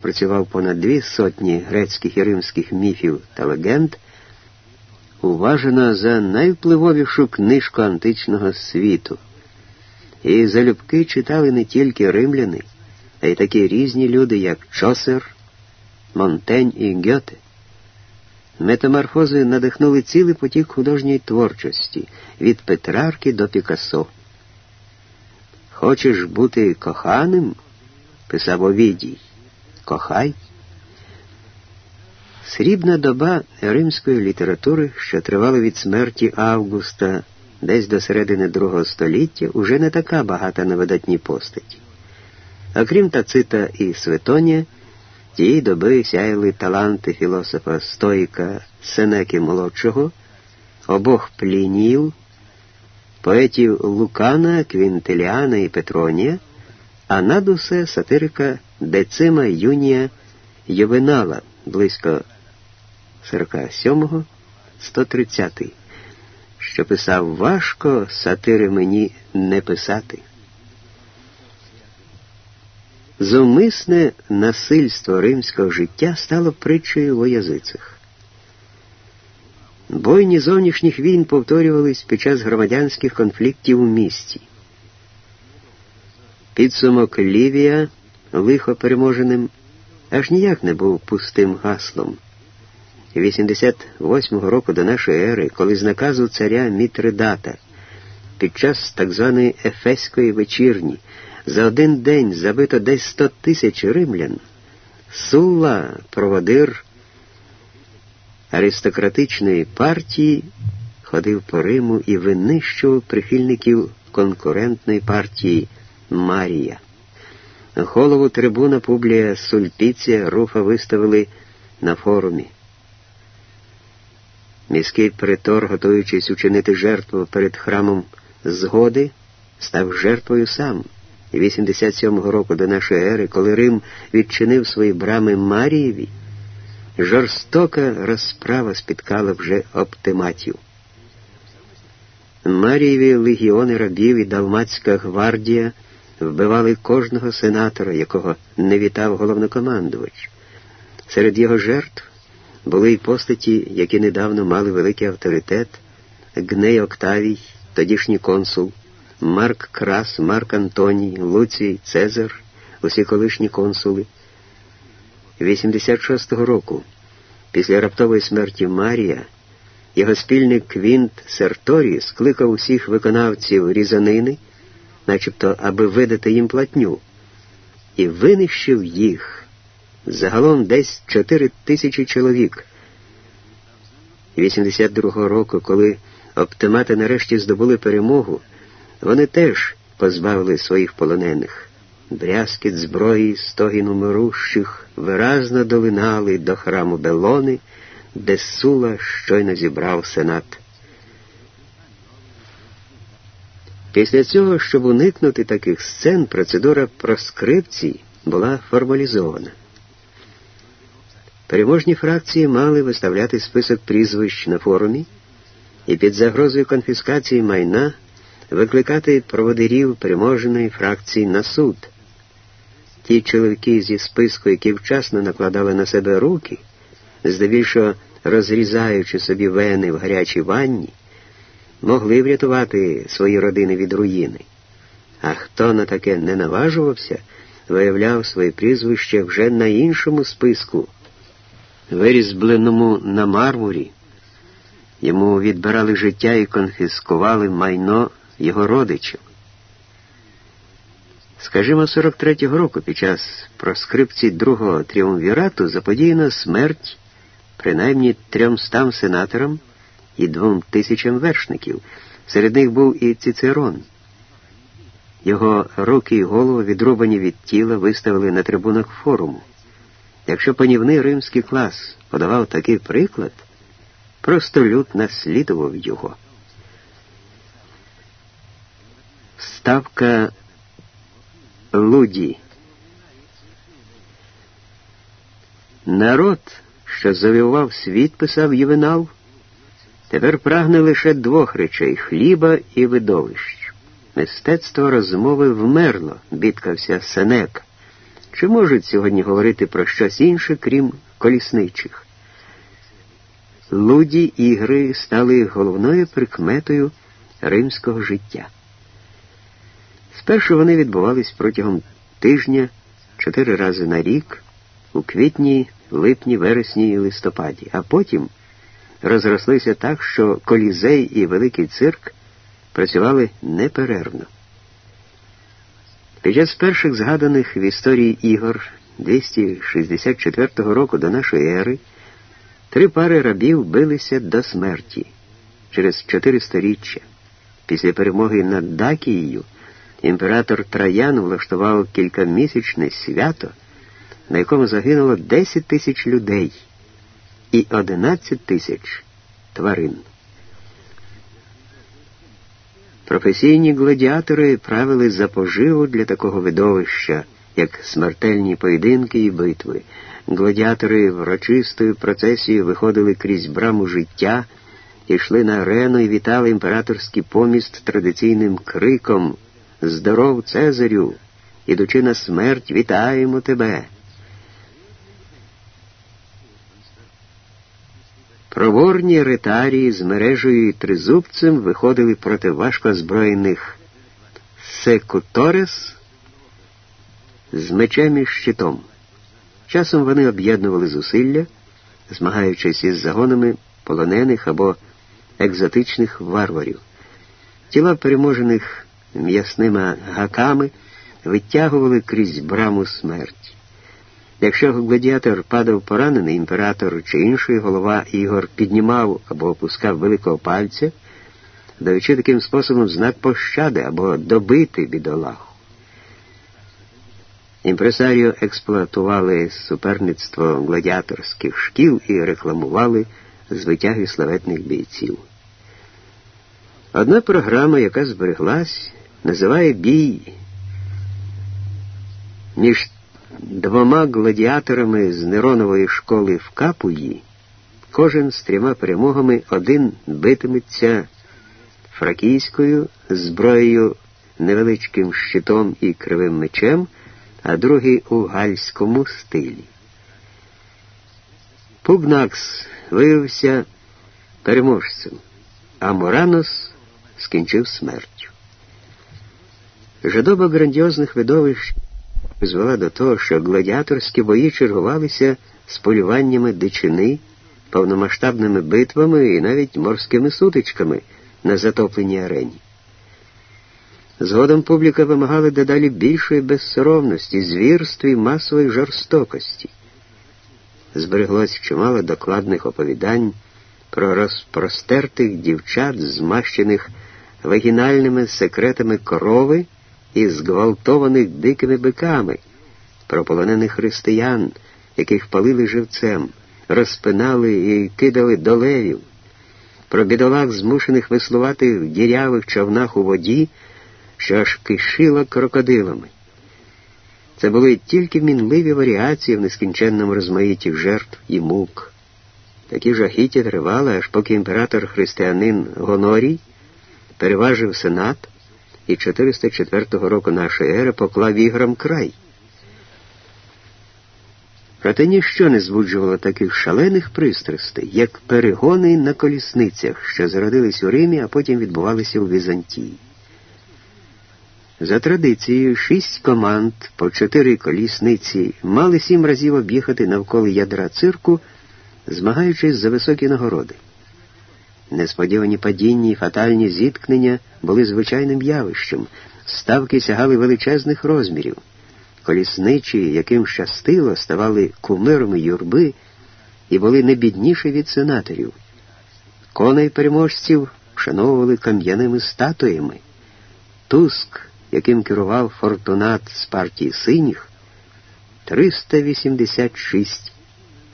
працював понад дві сотні грецьких і римських міфів та легенд, уважена за найвпливовішу книжку античного світу. І залюбки читали не тільки римляни, а й такі різні люди, як Чосер, Монтень і Гьоте. Метаморфози надихнули цілий потік художньої творчості від Петрарки до Пікассо. Хочеш бути коханим? писав Овідій. Кохай. Срібна доба римської літератури, що тривала від смерті Августа десь до середини другого століття, уже не така багата на видатні постаті. Окрім Тацита і Светонія, тієї доби сяяли таланти філософа Стоїка Сенеки Молодшого, обох Плініїв, поетів Лукана, Квінтеліана і Петронія, а над усе сатирика Децима Юнія Ювенала близько 47-го, 130-й, що писав важко сатири мені не писати. Зумисне насильство римського життя стало притчею у язицях. Бойні зовнішніх війн повторювались під час громадянських конфліктів у місті. Підсумок Лівія, лихо переможеним, аж ніяк не був пустим гаслом. 88-го року до нашої ери, коли з наказу царя Мітридата під час так званої Ефеської вечірні за один день забито десь 100 тисяч римлян, Сулла, проводир аристократичної партії, ходив по Риму і винищував прихильників конкурентної партії Марія. Голову трибуна Публія Сульпіція Руфа виставили на форумі. Міський притор, готуючись учинити жертву перед храмом згоди, став жертвою сам. 87-го року до нашої ери, коли Рим відчинив свої брами Марієві, жорстока розправа спіткала вже оптиматів. Марієві легіони рабів і Далматська гвардія вбивали кожного сенатора, якого не вітав головнокомандувач. Серед його жертв були й постаті, які недавно мали великий авторитет, Гней Октавій, тодішній консул, Марк Крас, Марк Антоній, Луцій, Цезар, усі колишні консули. 86-го року, після раптової смерті Марія, його спільник Квінт Серторій скликав усіх виконавців різанини, начебто аби видати їм платню, і винищив їх. Загалом десь 4 тисячі чоловік. 82-го року, коли оптимати нарешті здобули перемогу, вони теж позбавили своїх полонених. Брязкіт зброї, стогін умирущих виразно долинали до храму Белони, де Сула щойно зібрав сенат. Після цього, щоб уникнути таких сцен, процедура проскрипції була формалізована. Переможні фракції мали виставляти список прізвищ на форумі і під загрозою конфіскації майна викликати проводирів переможеної фракції на суд. Ті чоловіки зі списку, які вчасно накладали на себе руки, здебільшого розрізаючи собі вени в гарячій ванні, могли врятувати свої родини від руїни. А хто на таке не наважувався, виявляв своє прізвище вже на іншому списку вирізбленому на мармурі. Йому відбирали життя і конфіскували майно його родичів. Скажімо, 43-го року під час проскрипції другого тріумвірату заподіяна смерть принаймні трьомстам сенаторам і двом тисячам вершників. Серед них був і Цицерон. Його руки і голову відрубані від тіла виставили на трибунах форуму. Якщо панівний римський клас подавав такий приклад, просто люд наслідував його. Ставка Луді. Народ, що завоював світ, писав Євенал, тепер прагне лише двох речей хліба і видовищ. Мистецтво розмови вмерло, бідкався Сенека. Чи можуть сьогодні говорити про щось інше, крім колісничих? Луді ігри стали головною прикметою римського життя. Спершу вони відбувались протягом тижня чотири рази на рік, у квітні, липні, вересні і листопаді, а потім розрослися так, що колізей і великий цирк працювали неперервно. Під час перших згаданих в історії ігор 264 року до нашої ери три пари рабів билися до смерті через чотири сторіччя. Після перемоги над Дакією імператор Траян влаштував кількамісячне свято, на якому загинуло 10 тисяч людей і 11 тисяч тварин. Професійні гладіатори правили за поживу для такого видовища, як смертельні поєдинки і битви. Гладіатори врочистою процесією виходили крізь браму життя, йшли на арену і вітали імператорський поміст традиційним криком Здоров, Цезарю! Ідучи на смерть, вітаємо тебе! Проворні ретарії з мережею і тризубцем виходили проти важко озброєних секуторес з мечем і щитом. Часом вони об'єднували зусилля, змагаючись із загонами полонених або екзотичних варварів. Тіла переможених м'ясними гаками витягували крізь браму смерті. Якщо гладіатор падав поранений, імператор чи інший голова Ігор піднімав або опускав великого пальця, даючи таким способом знак пощади або добити бідолаху. Імпресаріо експлуатували суперництво гладіаторських шкіл і рекламували звитяги славетних бійців. Одна програма, яка збереглась, називає бій між двома гладіаторами з Неронової школи в Капуї, кожен з трьома перемогами один битиметься фракійською зброєю, невеличким щитом і кривим мечем, а другий у гальському стилі. Пубнакс виявився переможцем, а Моранос скінчив смертю. Жадоба грандіозних видовищ призвела до того, що гладіаторські бої чергувалися з полюваннями дичини, повномасштабними битвами і навіть морськими сутичками на затопленій арені. Згодом публіка вимагала дедалі більшої безсоромності, звірств і масової жорстокості. Збереглось чимало докладних оповідань про розпростертих дівчат, змащених вагінальними секретами корови і зґвалтованих дикими биками, про полонених християн, яких палили живцем, розпинали і кидали до левів, про бідолах, змушених веслувати в дірявих човнах у воді, що аж кишила крокодилами. Це були тільки мінливі варіації в нескінченному розмаїті жертв і мук. Такі жахіття тривали, аж поки імператор християнин Гонорій переважив сенат і 404 року нашої ери поклав іграм край. Проте ніщо не збуджувало таких шалених пристрастей, як перегони на колісницях, що зародились у Римі, а потім відбувалися у Візантії. За традицією, шість команд по чотири колісниці мали сім разів об'їхати навколо ядра цирку, змагаючись за високі нагороди. Несподівані падіння і фатальні зіткнення були звичайним явищем, ставки сягали величезних розмірів. Колісничі, яким щастило, ставали кумирами юрби і були не бідніші від сенаторів. Коней переможців вшановували кам'яними статуями. Туск, яким керував Фортунат з партії синіх, 386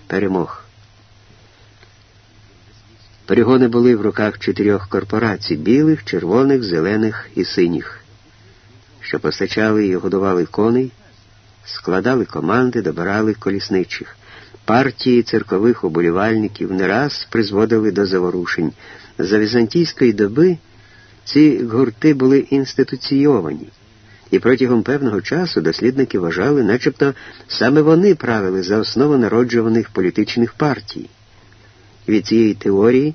перемог. Перегони були в руках чотирьох корпорацій білих, червоних, зелених і синіх, що постачали і годували коней, складали команди, добирали колісничих. Партії церкових уболівальників не раз призводили до заворушень. За візантійської доби ці гурти були інституційовані, і протягом певного часу дослідники вважали, начебто саме вони правили за основу народжуваних політичних партій. Від цієї теорії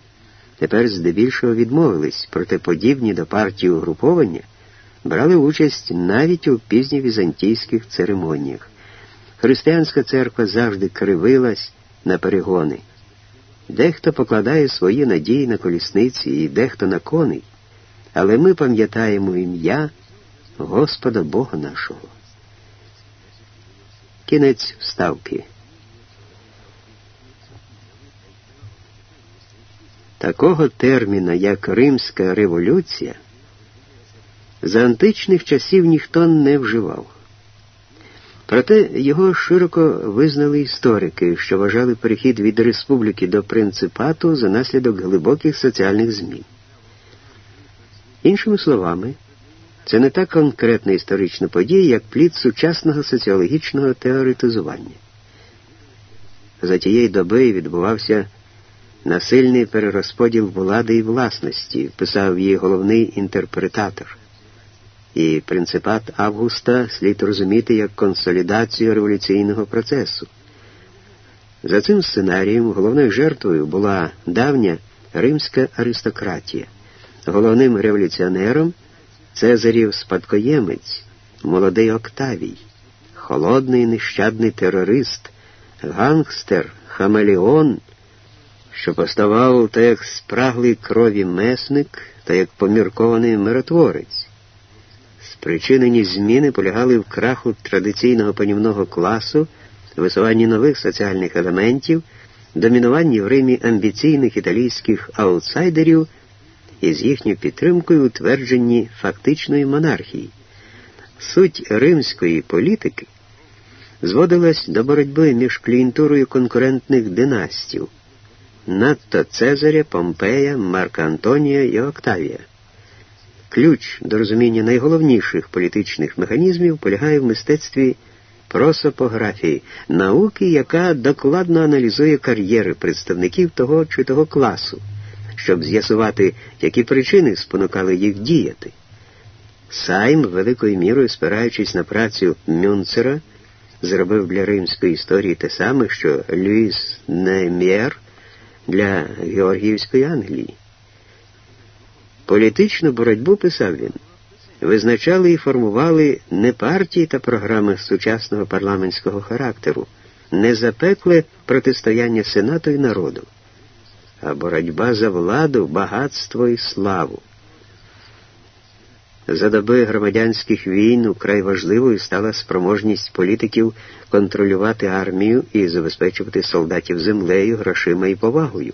тепер здебільшого відмовились, проте подібні до партії угруповання брали участь навіть у пізньовізантійських церемоніях. Християнська церква завжди кривилась на перегони. Дехто покладає свої надії на колісниці і дехто на коней, але ми пам'ятаємо ім'я Господа Бога нашого. Кінець вставки. Такого терміна, як Римська революція, за античних часів ніхто не вживав. Проте його широко визнали історики, що вважали перехід від республіки до принципату за наслідок глибоких соціальних змін. Іншими словами, це не так конкретна історична подія, як плід сучасного соціологічного теоретизування. За тієї доби відбувався насильний перерозподіл влади і власності, писав її головний інтерпретатор. І принципат Августа слід розуміти як консолідацію революційного процесу. За цим сценарієм головною жертвою була давня римська аристократія, головним революціонером Цезарів спадкоємець, молодий Октавій, холодний нещадний терорист, гангстер, хамелеон, що поставав то як спраглий крові месник, та як поміркований миротворець. Спричинені зміни полягали в краху традиційного панівного класу, висуванні нових соціальних елементів, домінуванні в Римі амбіційних італійських аутсайдерів і з їхньою підтримкою утвердженні фактичної монархії. Суть римської політики зводилась до боротьби між клієнтурою конкурентних династів, надто Цезаря, Помпея, Марка Антонія і Октавія. Ключ до розуміння найголовніших політичних механізмів полягає в мистецтві просопографії, науки, яка докладно аналізує кар'єри представників того чи того класу щоб з'ясувати, які причини спонукали їх діяти. Сайм, великою мірою спираючись на працю Мюнцера, зробив для римської історії те саме, що Люїс Немєр для Георгіївської Англії. Політичну боротьбу, писав він, визначали і формували не партії та програми сучасного парламентського характеру, не запекле протистояння Сенату і народу а боротьба за владу, багатство і славу. За доби громадянських війн украй важливою стала спроможність політиків контролювати армію і забезпечувати солдатів землею, грошима і повагою.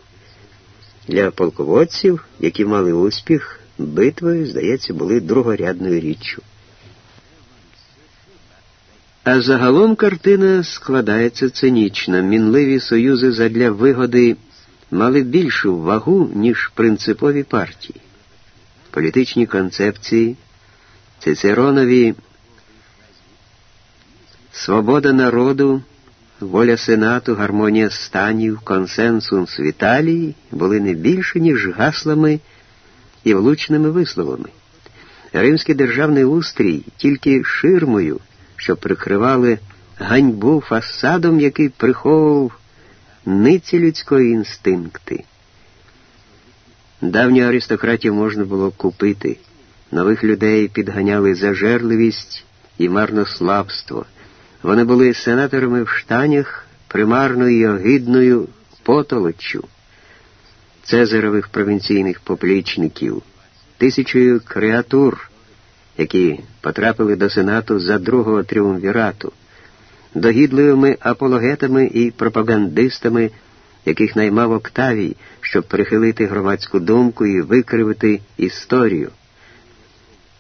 Для полководців, які мали успіх, битви, здається, були другорядною річчю. А загалом картина складається цинічно, мінливі союзи задля вигоди мали більшу вагу, ніж принципові партії. Політичні концепції, Цицеронові свобода народу, воля Сенату, гармонія станів, консенсус в Італії були не більше, ніж гаслами і влучними висловами. Римський державний устрій тільки ширмою, що прикривали ганьбу фасадом, який приховував ниці людської інстинкти. Давню аристократів можна було купити, нових людей підганяли зажерливість і марнославство. Вони були сенаторами в штанях, примарною і огидною потолоччю, цезарових провінційних поплічників, тисячою креатур, які потрапили до сенату за другого тріумвірату догідливими апологетами і пропагандистами, яких наймав Октавій, щоб прихилити громадську думку і викривити історію.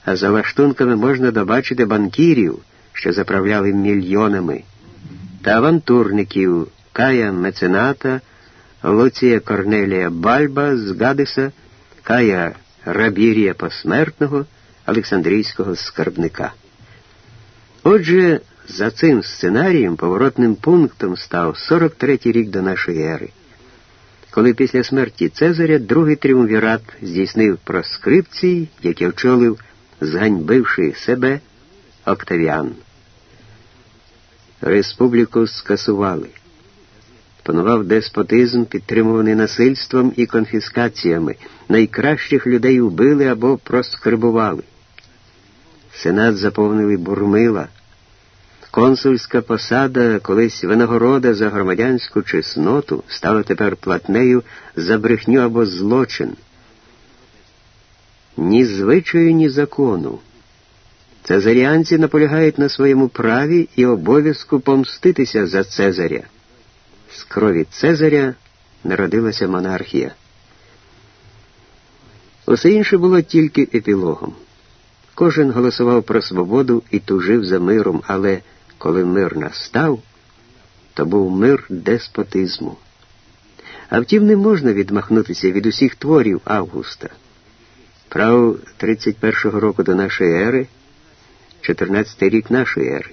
А за лаштунками можна добачити банкірів, що заправляли мільйонами, та авантурників Кая Мецената, Луція Корнелія Бальба з Гадеса, Кая Рабірія Посмертного, Олександрійського скарбника. Отже, за цим сценарієм поворотним пунктом став 43-й рік до нашої ери, коли після смерті Цезаря другий тріумвірат здійснив проскрипції, які очолив, зганьбивши себе, Октавіан. Республіку скасували. Панував деспотизм, підтримуваний насильством і конфіскаціями. Найкращих людей убили або проскрибували. Сенат заповнили бурмила. Консульська посада, колись винагорода за громадянську чесноту, стала тепер платнею за брехню або злочин. Ні звичаю, ні закону. Цезаріанці наполягають на своєму праві і обов'язку помститися за Цезаря. З крові Цезаря народилася монархія. Усе інше було тільки епілогом. Кожен голосував про свободу і тужив за миром, але коли мир настав, то був мир деспотизму. А втім, не можна відмахнутися від усіх творів Августа. Прав 31-го року до нашої ери, 14-й рік нашої ери.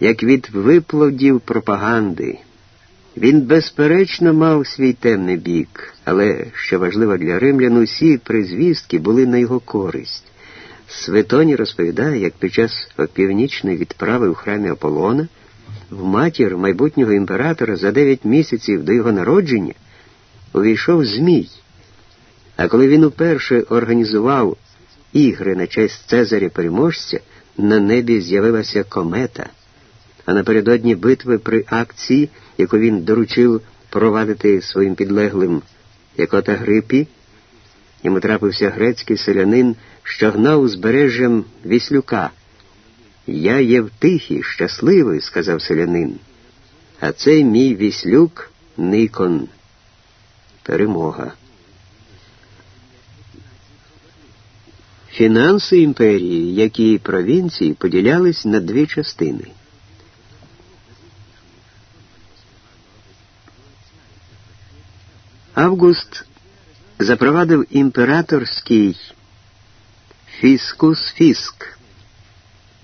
Як від виплодів пропаганди, він безперечно мав свій темний бік, але, що важливо для римлян, усі призвістки були на його користь. Светоні розповідає, як під час опівнічної відправи у храмі Аполлона в матір майбутнього імператора за дев'ять місяців до його народження увійшов Змій. А коли він уперше організував ігри на честь Цезаря переможця, на небі з'явилася комета. А напередодні битви при акції, яку він доручив провадити своїм підлеглим Якота Грипі, йому трапився грецький селянин, що гнав узбережжям Віслюка. Я є втихий, щасливий, сказав селянин. А цей мій віслюк Никон. Перемога. Фінанси імперії, як і провінції, поділялись на дві частини. Август запровадив імператорський фіскус фіск.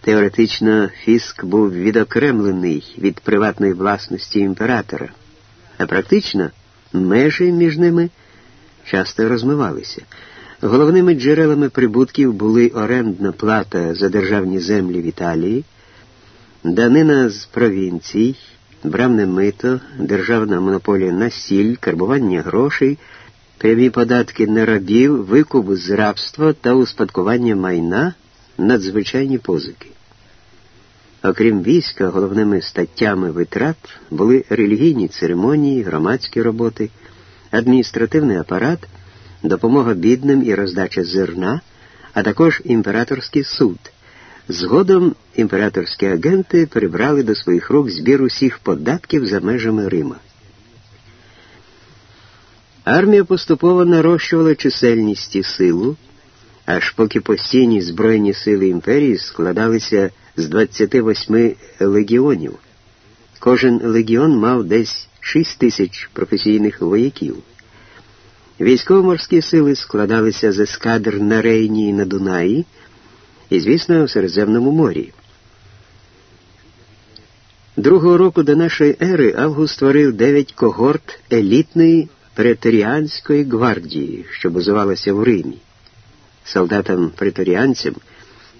Теоретично фіск був відокремлений від приватної власності імператора, а практично межі між ними часто розмивалися. Головними джерелами прибутків були орендна плата за державні землі в Італії, данина з провінцій, брамне мито, державна монополія на сіль, карбування грошей, прямі податки на рабів, викуп з рабства та успадкування майна, надзвичайні позики. Окрім війська, головними статтями витрат були релігійні церемонії, громадські роботи, адміністративний апарат допомога бідним і роздача зерна, а також імператорський суд. Згодом імператорські агенти прибрали до своїх рук збір усіх податків за межами Рима. Армія поступово нарощувала чисельність і силу, аж поки постійні Збройні сили імперії складалися з 28 легіонів. Кожен легіон мав десь 6 тисяч професійних вояків. Військово-морські сили складалися з ескадр на Рейні і на Дунаї і, звісно, в Середземному морі. Другого року до нашої ери Август створив дев'ять когорт елітної преторіанської гвардії, що базувалася в Римі. Солдатам преторіанцям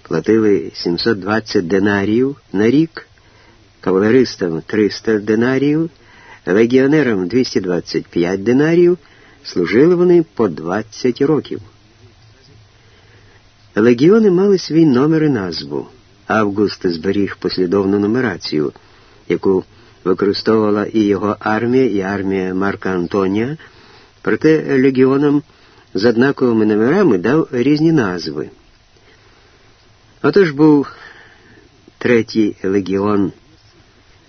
платили 720 динаріїв на рік, кавалеристам 300 динаріїв, легіонерам 225 динаріїв. Служили вони по 20 років. Легіони мали свій номер і назву. Август зберіг послідовну нумерацію, яку використовувала і його армія, і армія Марка Антонія, проте легіонам з однаковими номерами дав різні назви. Отож був третій легіон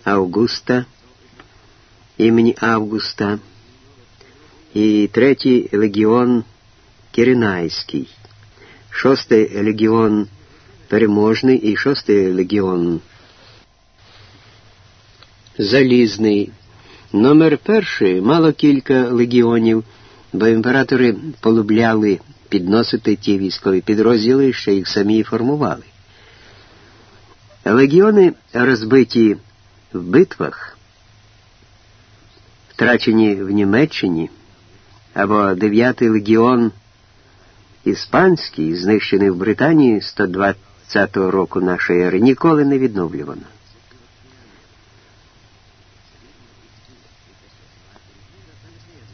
Августа імені Августа і третій легіон Кіринайський, шостий легіон Переможний і шостий легіон Залізний. Номер перший мало кілька легіонів, бо імператори полюбляли підносити ті військові підрозділи, що їх самі формували. Легіони, розбиті в битвах, втрачені в Німеччині або 9-й легіон іспанський, знищений в Британії 120 року нашої ери ніколи не відновлювано.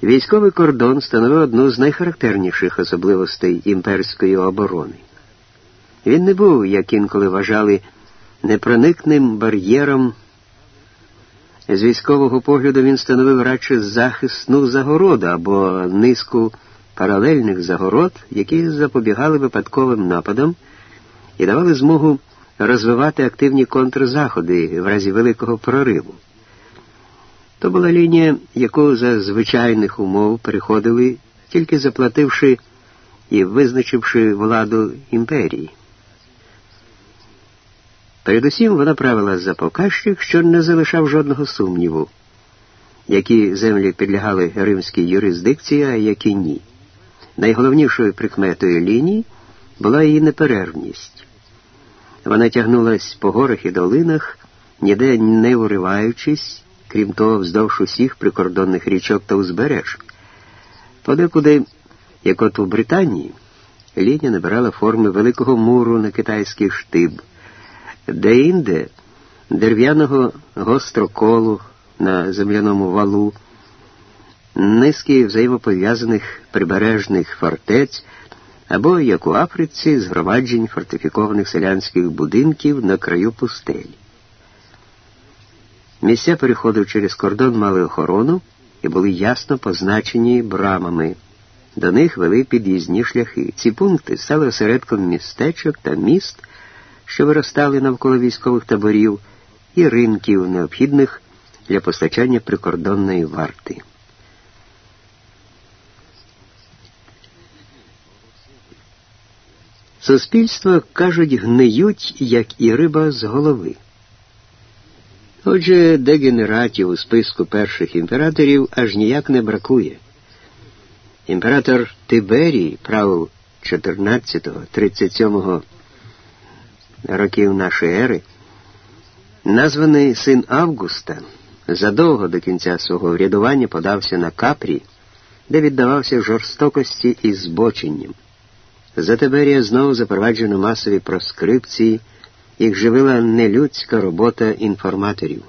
Військовий кордон становив одну з найхарактерніших особливостей імперської оборони. Він не був, як інколи вважали, непроникним бар'єром. З військового погляду він становив радше захисну загороду або низку паралельних загород, які запобігали випадковим нападам і давали змогу розвивати активні контрзаходи в разі великого прориву. То була лінія, яку за звичайних умов переходили, тільки заплативши і визначивши владу імперії. Передусім вона правила за показчик, що не залишав жодного сумніву, які землі підлягали римській юрисдикції, а які ні. Найголовнішою прикметою лінії була її неперервність. Вона тягнулась по горах і долинах, ніде не уриваючись, крім того, вздовж усіх прикордонних річок та узбереж. Подекуди, як от у Британії, лінія набирала форми великого муру на китайський штиб, де-інде дерев'яного гостроколу на земляному валу, низки взаємопов'язаних прибережних фортець або, як у Африці, згромаджень фортифікованих селянських будинків на краю пустелі. Місця переходу через кордон мали охорону і були ясно позначені брамами. До них вели під'їзні шляхи. Ці пункти стали осередком містечок та міст, що виростали навколо військових таборів, і ринків, необхідних для постачання прикордонної варти. Суспільства, кажуть, гниють, як і риба з голови. Отже, дегенератів у списку перших імператорів аж ніяк не бракує. Імператор Тиберій правив 14-37 років нашої ери, названий син Августа, задовго до кінця свого врядування подався на Капрі, де віддавався жорстокості і збоченням. За Тиберія знову запроваджено масові проскрипції, їх живила нелюдська робота інформаторів.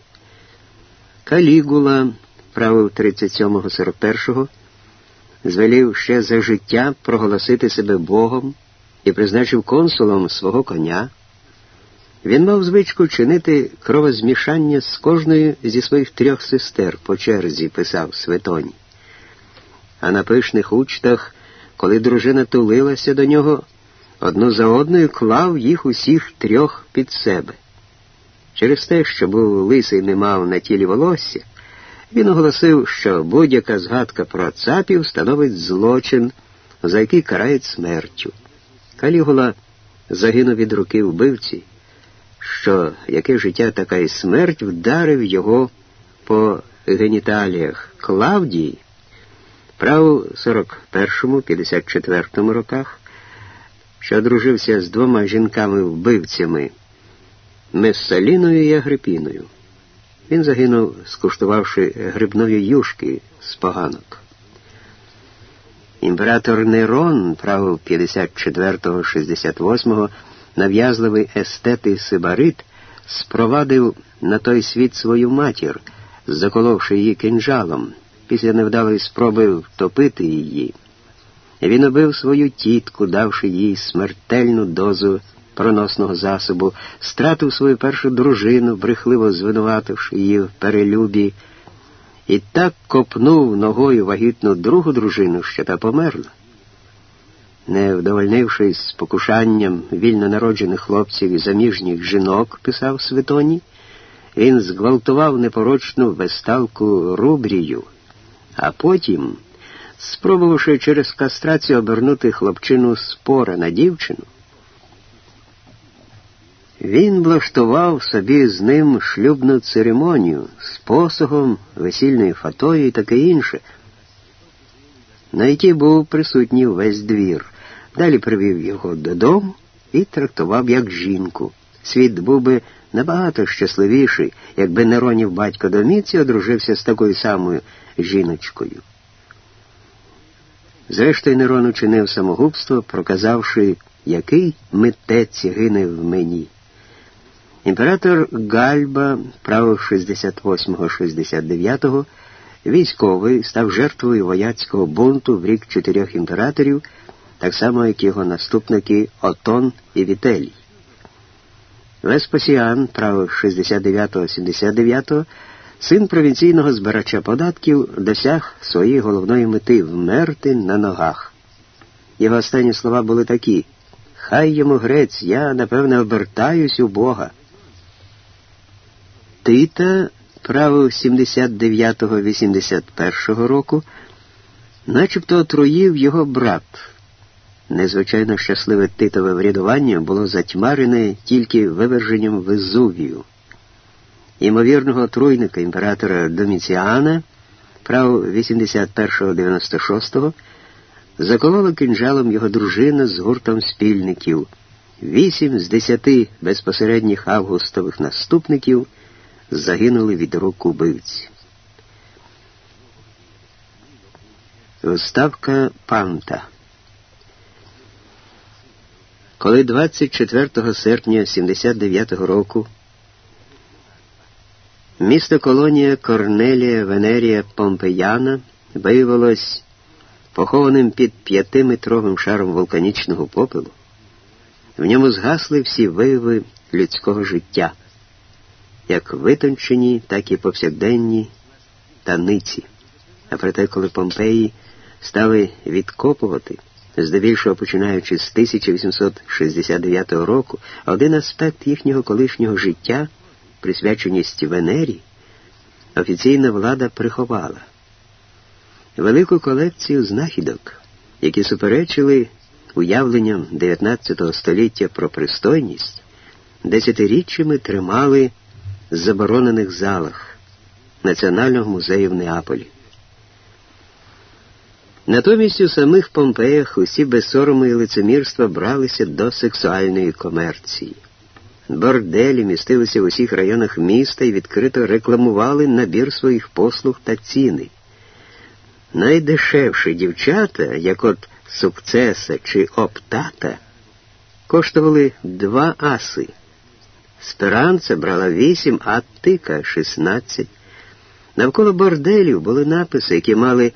Калігула, правив 37-41, звелів ще за життя проголосити себе Богом і призначив консулом свого коня. Він мав звичку чинити кровозмішання з кожною зі своїх трьох сестер по черзі, писав Светоні. А на пишних учтах коли дружина тулилася до нього, одну за одною клав їх усіх трьох під себе. Через те, що був лисий не мав на тілі волосся, він оголосив, що будь-яка згадка про цапів становить злочин, за який карають смертю. Калігула загинув від руки вбивці, що яке життя, така й смерть вдарив його по геніталіях Клавдії Прав 41-54 роках, що одружився з двома жінками-вбивцями Мессаліною і Агрипіною. Він загинув, скуштувавши грибної юшки з поганок. Імператор Нерон, правив 54-68, нав'язливий естет і сибарит, спровадив на той світ свою матір, заколовши її кинджалом після невдалої спроби втопити її. Він убив свою тітку, давши їй смертельну дозу проносного засобу, стратив свою першу дружину, брехливо звинувативши її в перелюбі, і так копнув ногою вагітну другу дружину, що та померла. Не вдовольнившись спокушанням вільно народжених хлопців і заміжніх жінок, писав Святоні, він зґвалтував непорочну весталку Рубрію а потім, спробувавши через кастрацію обернути хлопчину спора на дівчину, він влаштував собі з ним шлюбну церемонію з посогом, весільною фатою і таке інше, на якій був присутній весь двір. Далі привів його додому і трактував як жінку. Світ був би набагато щасливіший, якби Неронів батько Доміці одружився з такою самою жіночкою. Зрештою, Нерон учинив самогубство, проказавши який митець гине в мені. Імператор Гальба, право 68-69, військовий, став жертвою вояцького бунту в рік чотирьох імператорів, так само, як його наступники Отон і Вітелій. Веспасіан, право 69-79, син провінційного збирача податків, досяг своєї головної мети вмерти на ногах. Його останні слова були такі Хай йому грець, я, напевне, обертаюсь у Бога. Тита, право 79-81 року, начебто отруїв його брат. Незвичайно щасливе титове врядування було затьмарене тільки виверженням Везувію. Імовірного отруйника імператора Доміціана, право 81-96, заколола кинджалом його дружина з гуртом спільників. Вісім з десяти безпосередніх августових наступників загинули від рук убивці. Вставка Панта коли 24 серпня 79 року місто колонія Корнелія Венерія Помпеяна виявилось похованим під п'ятиметровим шаром вулканічного попелу, в ньому згасли всі вияви людського життя, як витончені, так і повсякденні таниці. А проте, коли Помпеї стали відкопувати, здебільшого починаючи з 1869 року, один аспект їхнього колишнього життя, присвяченість Венері, офіційна влада приховала велику колекцію знахідок, які суперечили уявленням 19 століття про пристойність, десятиріччями тримали в заборонених залах Національного музею в Неаполі. Натомість у самих Помпеях усі без сорому і лицемірства бралися до сексуальної комерції. Борделі містилися в усіх районах міста і відкрито рекламували набір своїх послуг та ціни. Найдешевші дівчата, як от сукцеса чи оптата, коштували два аси. Сперанца брала вісім, а тика шістнадцять. Навколо борделів були написи, які мали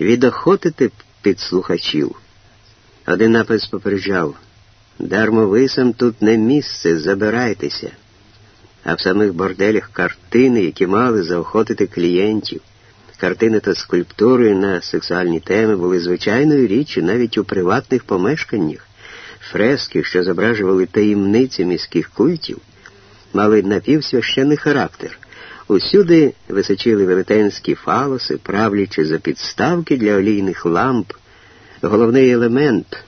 відохотити підслухачів. Один напис попереджав дармовисам тут не місце, забирайтеся, а в самих борделях картини, які мали заохотити клієнтів. Картини та скульптури на сексуальні теми були звичайною річчю навіть у приватних помешканнях. Фрески, що зображували таємниці міських культів, мали напівсвященний характер. Усюди височили велетенські фалоси, правлячи за підставки для олійних ламп, головний елемент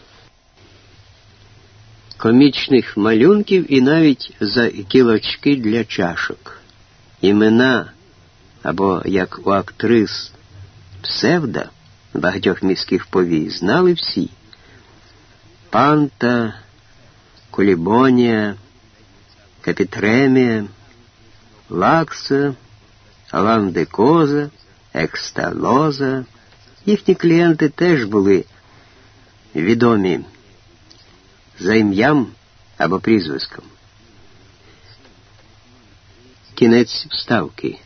комічних малюнків і навіть за кілочки для чашок. Імена або як у актрис псевда багатьох міських повій знали всі. Панта, Кулібонія, Капітремія, Лакса, Ландекоза, Ексталоза. Їхні клієнти теж були відомі за ім'ям або прізвиском. Кінець вставки.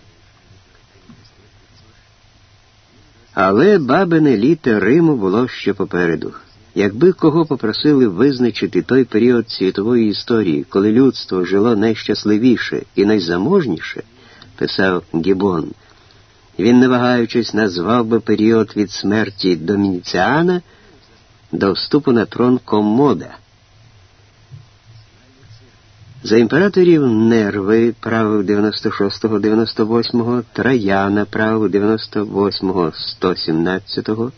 Але бабине літо Риму було ще попереду. Якби кого попросили визначити той період світової історії, коли людство жило найщасливіше і найзаможніше, писав Гібон, він, не вагаючись, назвав би період від смерті Домініціана до вступу на трон Комода. За імператорів Нерви правив 96-98, Траяна правив 98-117,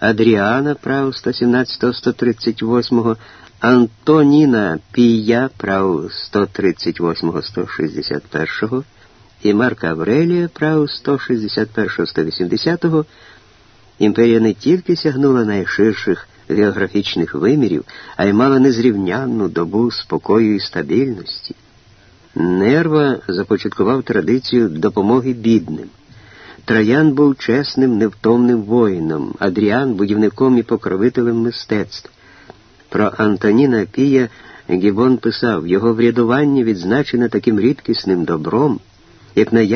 Адріана правив 117-138, Антоніна Пія правив 138-161 і Марка Аврелія правив 161-180. Імперія не тільки сягнула найширших географічних вимірів, а й мала незрівнянну добу спокою і стабільності. Нерва започаткував традицію допомоги бідним. Троян був чесним, невтомним воїном, Адріан будівником і покровителем мистецтв. Про Антоніна Пія Гібон писав, його врядування відзначене таким рідкісним добром, як наявність